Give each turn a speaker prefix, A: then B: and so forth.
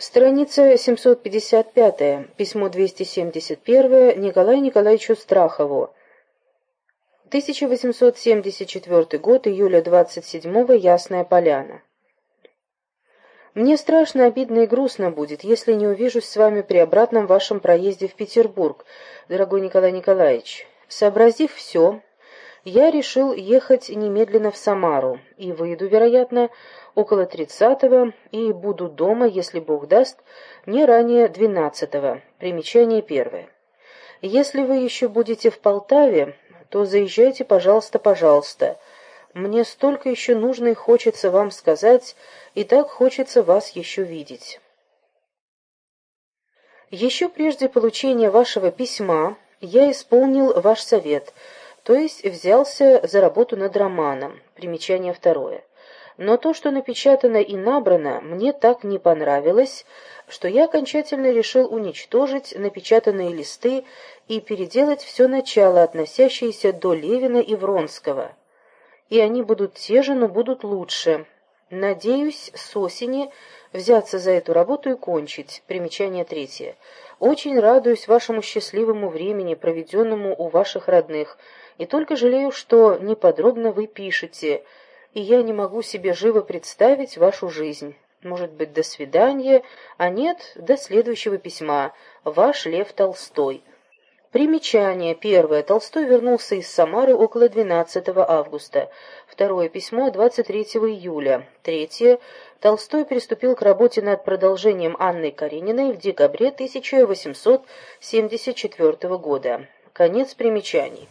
A: Страница 755, письмо 271 Николаю Николаевичу Страхову. 1874 год, июля 27 Ясная Поляна. Мне страшно, обидно и грустно будет, если не увижусь с вами при обратном вашем проезде в Петербург, дорогой Николай Николаевич. Сообразив все, я решил ехать немедленно в Самару и выйду, вероятно, около тридцатого и буду дома, если Бог даст, не ранее двенадцатого. Примечание первое. Если вы еще будете в Полтаве, то заезжайте, пожалуйста, пожалуйста. Мне столько еще нужно и хочется вам сказать, и так хочется вас еще видеть. Еще прежде получения вашего письма я исполнил ваш совет, то есть взялся за работу над романом. Примечание второе. Но то, что напечатано и набрано, мне так не понравилось, что я окончательно решил уничтожить напечатанные листы и переделать все начало, относящееся до Левина и Вронского. И они будут те же, но будут лучше. Надеюсь, с осени взяться за эту работу и кончить. Примечание третье. Очень радуюсь вашему счастливому времени, проведенному у ваших родных, и только жалею, что неподробно вы пишете, и я не могу себе живо представить вашу жизнь. Может быть, до свидания, а нет, до следующего письма. Ваш Лев Толстой. Примечание. Первое. Толстой вернулся из Самары около 12 августа. Второе письмо 23 июля. Третье. Толстой приступил к работе над продолжением Анны Карениной в декабре 1874 года. Конец примечаний.